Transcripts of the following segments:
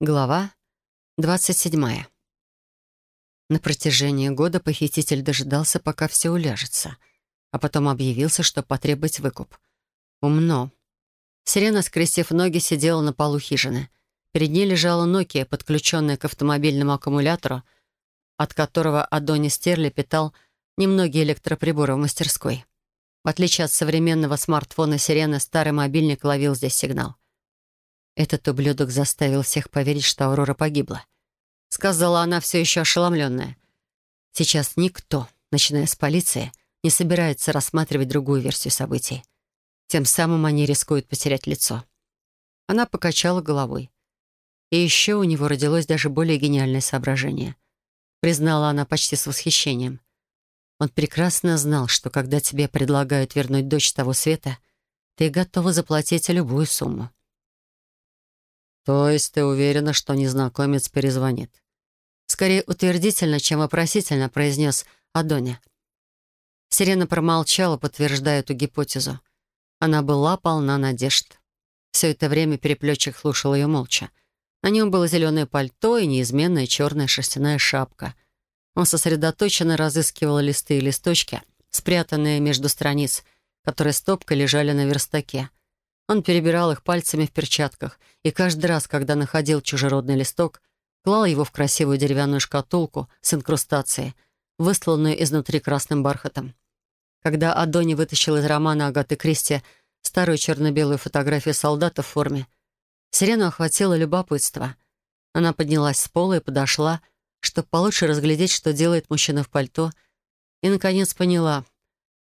Глава 27. На протяжении года похититель дожидался, пока все уляжется, а потом объявился, что потребовать выкуп. Умно. Сирена, скрестив ноги, сидела на полу хижины. Перед ней лежала Nokia, подключенная к автомобильному аккумулятору, от которого Адони Стерли питал немногие электроприборы в мастерской. В отличие от современного смартфона «Сирена», старый мобильник ловил здесь сигнал. Этот ублюдок заставил всех поверить, что Аурора погибла. Сказала она все еще ошеломленная. Сейчас никто, начиная с полиции, не собирается рассматривать другую версию событий. Тем самым они рискуют потерять лицо. Она покачала головой. И еще у него родилось даже более гениальное соображение. Признала она почти с восхищением. Он прекрасно знал, что когда тебе предлагают вернуть дочь того света, ты готова заплатить любую сумму. «То есть ты уверена, что незнакомец перезвонит?» Скорее утвердительно, чем вопросительно произнес Адоня. Сирена промолчала, подтверждая эту гипотезу. Она была полна надежд. Все это время переплетчик слушал ее молча. На нем было зеленое пальто и неизменная черная шерстяная шапка. Он сосредоточенно разыскивал листы и листочки, спрятанные между страниц, которые стопкой лежали на верстаке. Он перебирал их пальцами в перчатках, и каждый раз, когда находил чужеродный листок, клал его в красивую деревянную шкатулку с инкрустацией, высланную изнутри красным бархатом. Когда Адони вытащил из романа Агаты Кристи старую черно-белую фотографию солдата в форме, Сирену охватило любопытство. Она поднялась с пола и подошла, чтобы получше разглядеть, что делает мужчина в пальто, и, наконец, поняла.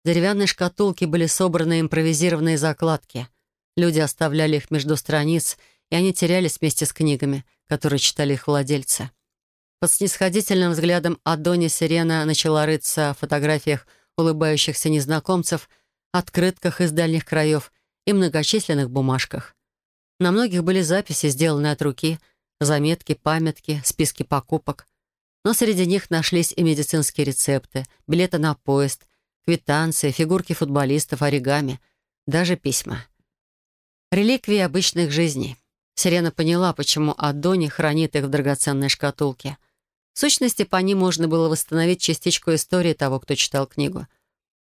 В деревянной шкатулке были собраны импровизированные закладки — Люди оставляли их между страниц, и они терялись вместе с книгами, которые читали их владельцы. Под снисходительным взглядом Адони Сирена начала рыться в фотографиях улыбающихся незнакомцев, открытках из дальних краев и многочисленных бумажках. На многих были записи, сделанные от руки, заметки, памятки, списки покупок. Но среди них нашлись и медицинские рецепты, билеты на поезд, квитанции, фигурки футболистов, оригами, даже письма — Реликвии обычных жизней. Сирена поняла, почему Адони хранит их в драгоценной шкатулке. В сущности, по ним можно было восстановить частичку истории того, кто читал книгу.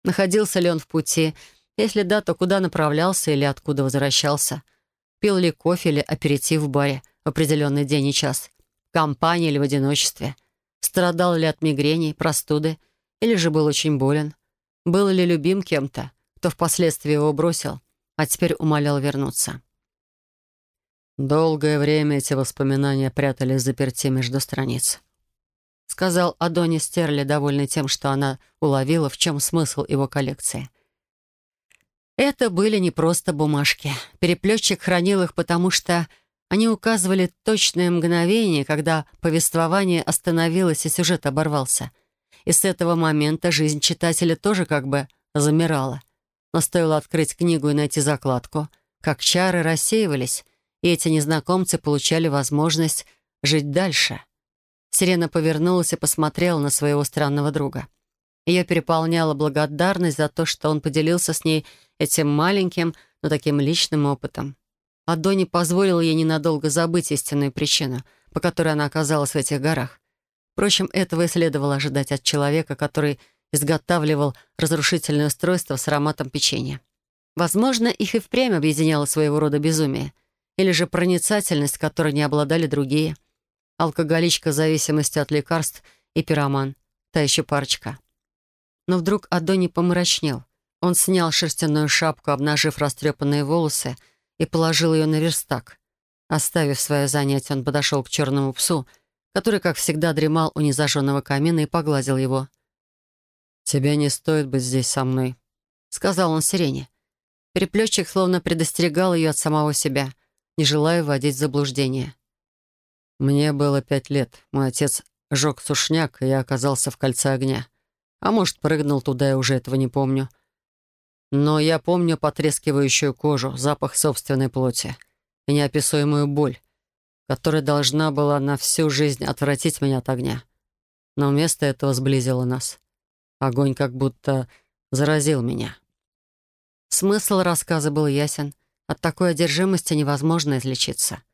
Находился ли он в пути? Если да, то куда направлялся или откуда возвращался? Пил ли кофе или аперитив в баре в определенный день и час? В компании или в одиночестве? Страдал ли от мигрени, простуды? Или же был очень болен? Был ли любим кем-то, кто впоследствии его бросил? А теперь умолял вернуться. «Долгое время эти воспоминания прятались заперти между страниц», — сказал Адони Стерли, довольный тем, что она уловила, в чем смысл его коллекции. Это были не просто бумажки. Переплетчик хранил их, потому что они указывали точное мгновение, когда повествование остановилось и сюжет оборвался. И с этого момента жизнь читателя тоже как бы замирала — но стоило открыть книгу и найти закладку, как чары рассеивались, и эти незнакомцы получали возможность жить дальше. Сирена повернулась и посмотрела на своего странного друга. Ее переполняла благодарность за то, что он поделился с ней этим маленьким, но таким личным опытом. А Донни позволил ей ненадолго забыть истинную причину, по которой она оказалась в этих горах. Впрочем, этого и следовало ожидать от человека, который изготавливал разрушительное устройство с ароматом печенья. Возможно, их и впрямь объединяло своего рода безумие. Или же проницательность, которой не обладали другие. Алкоголичка зависимости от лекарств и пироман. Та еще парочка. Но вдруг Адони помрачнел. Он снял шерстяную шапку, обнажив растрепанные волосы, и положил ее на верстак. Оставив свое занятие, он подошел к черному псу, который, как всегда, дремал у незажженного камина и погладил его — «Тебе не стоит быть здесь со мной», — сказал он Сирене. Переплетчик словно предостерегал ее от самого себя, не желая вводить в заблуждение. «Мне было пять лет. Мой отец жег сушняк, и я оказался в кольце огня. А может, прыгнул туда, я уже этого не помню. Но я помню потрескивающую кожу, запах собственной плоти и неописуемую боль, которая должна была на всю жизнь отвратить меня от огня. Но вместо этого сблизила нас. Огонь как будто заразил меня. Смысл рассказа был ясен. От такой одержимости невозможно излечиться.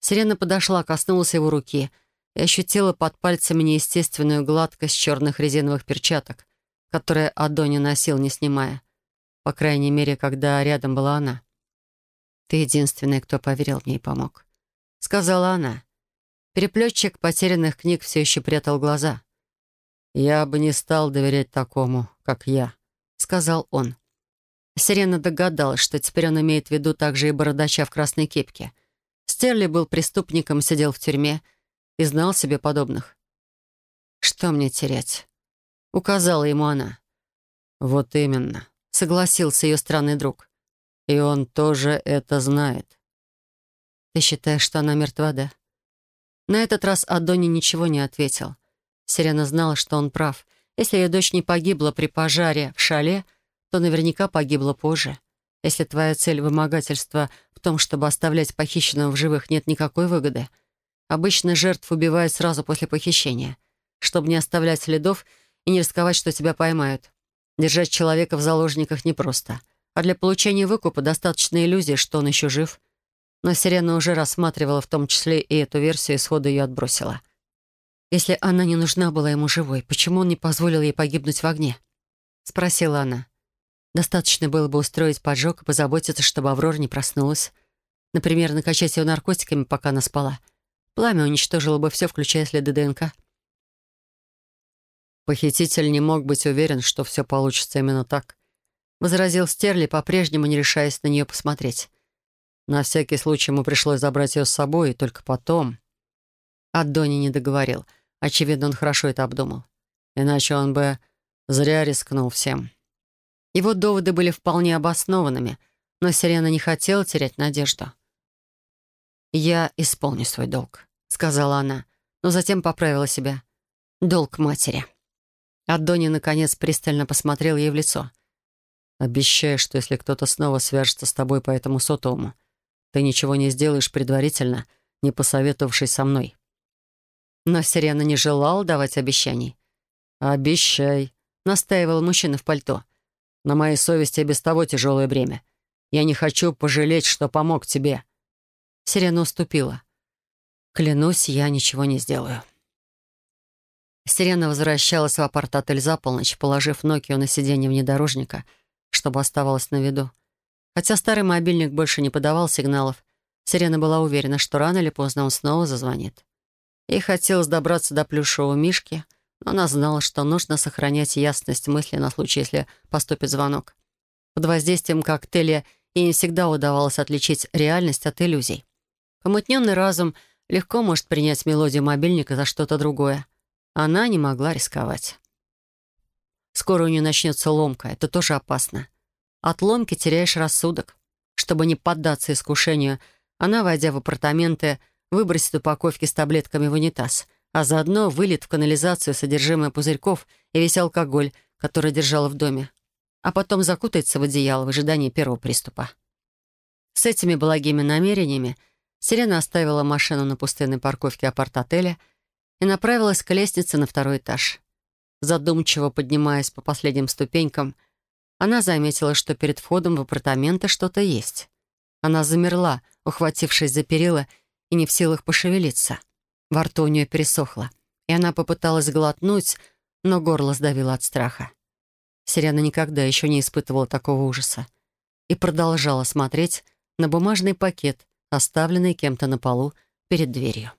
Сирена подошла, коснулась его руки и ощутила под пальцами неестественную гладкость черных резиновых перчаток, которые Адони носил, не снимая. По крайней мере, когда рядом была она. «Ты единственный, кто поверил мне и помог», — сказала она. Переплетчик потерянных книг все еще прятал глаза. «Я бы не стал доверять такому, как я», — сказал он. Сирена догадалась, что теперь он имеет в виду также и бородача в красной кепке. Стерли был преступником, сидел в тюрьме и знал себе подобных. «Что мне терять?» — указала ему она. «Вот именно», — согласился ее странный друг. «И он тоже это знает». «Ты считаешь, что она мертва, да?» На этот раз Адони ничего не ответил. Сирена знала, что он прав. Если ее дочь не погибла при пожаре в шале — то наверняка погибла позже. Если твоя цель вымогательства в том, чтобы оставлять похищенного в живых, нет никакой выгоды. Обычно жертв убивают сразу после похищения, чтобы не оставлять следов и не рисковать, что тебя поймают. Держать человека в заложниках непросто. А для получения выкупа достаточно иллюзии, что он еще жив. Но Сирена уже рассматривала в том числе и эту версию, и сходу ее отбросила. «Если она не нужна была ему живой, почему он не позволил ей погибнуть в огне?» — спросила она. Достаточно было бы устроить поджог и позаботиться, чтобы Аврора не проснулась. Например, накачать ее наркотиками, пока она спала. Пламя уничтожило бы все, включая следы ДНК. Похититель не мог быть уверен, что все получится именно так. Возразил Стерли, по-прежнему не решаясь на нее посмотреть. На всякий случай ему пришлось забрать ее с собой, и только потом... А Донни не договорил. Очевидно, он хорошо это обдумал. Иначе он бы зря рискнул всем. Его доводы были вполне обоснованными, но Сирена не хотела терять надежду. «Я исполню свой долг», — сказала она, но затем поправила себя. «Долг матери». Адони, наконец, пристально посмотрел ей в лицо. «Обещай, что если кто-то снова свяжется с тобой по этому сотовому, ты ничего не сделаешь предварительно, не посоветовавшись со мной». Но Сирена не желал давать обещаний. «Обещай», — настаивал мужчина в пальто. На моей совести без того тяжелое бремя. Я не хочу пожалеть, что помог тебе». Сирена уступила. «Клянусь, я ничего не сделаю». Сирена возвращалась в апарт-отель за полночь, положив Нокио на сиденье внедорожника, чтобы оставалась на виду. Хотя старый мобильник больше не подавал сигналов, Сирена была уверена, что рано или поздно он снова зазвонит. Ей хотелось добраться до плюшевого мишки — но она знала, что нужно сохранять ясность мысли на случай, если поступит звонок. Под воздействием коктейля ей не всегда удавалось отличить реальность от иллюзий. Помутненный разум легко может принять мелодию мобильника за что-то другое. Она не могла рисковать. Скоро у нее начнется ломка, это тоже опасно. От ломки теряешь рассудок. Чтобы не поддаться искушению, она, войдя в апартаменты, выбросит упаковки с таблетками в унитаз — а заодно вылет в канализацию содержимое пузырьков и весь алкоголь, который держала в доме, а потом закутается в одеяло в ожидании первого приступа. С этими благими намерениями Сирена оставила машину на пустынной парковке апарт-отеля и направилась к лестнице на второй этаж. Задумчиво поднимаясь по последним ступенькам, она заметила, что перед входом в апартаменты что-то есть. Она замерла, ухватившись за перила и не в силах пошевелиться. Во рту у нее пересохло, и она попыталась глотнуть, но горло сдавило от страха. Сирена никогда еще не испытывала такого ужаса и продолжала смотреть на бумажный пакет, оставленный кем-то на полу перед дверью.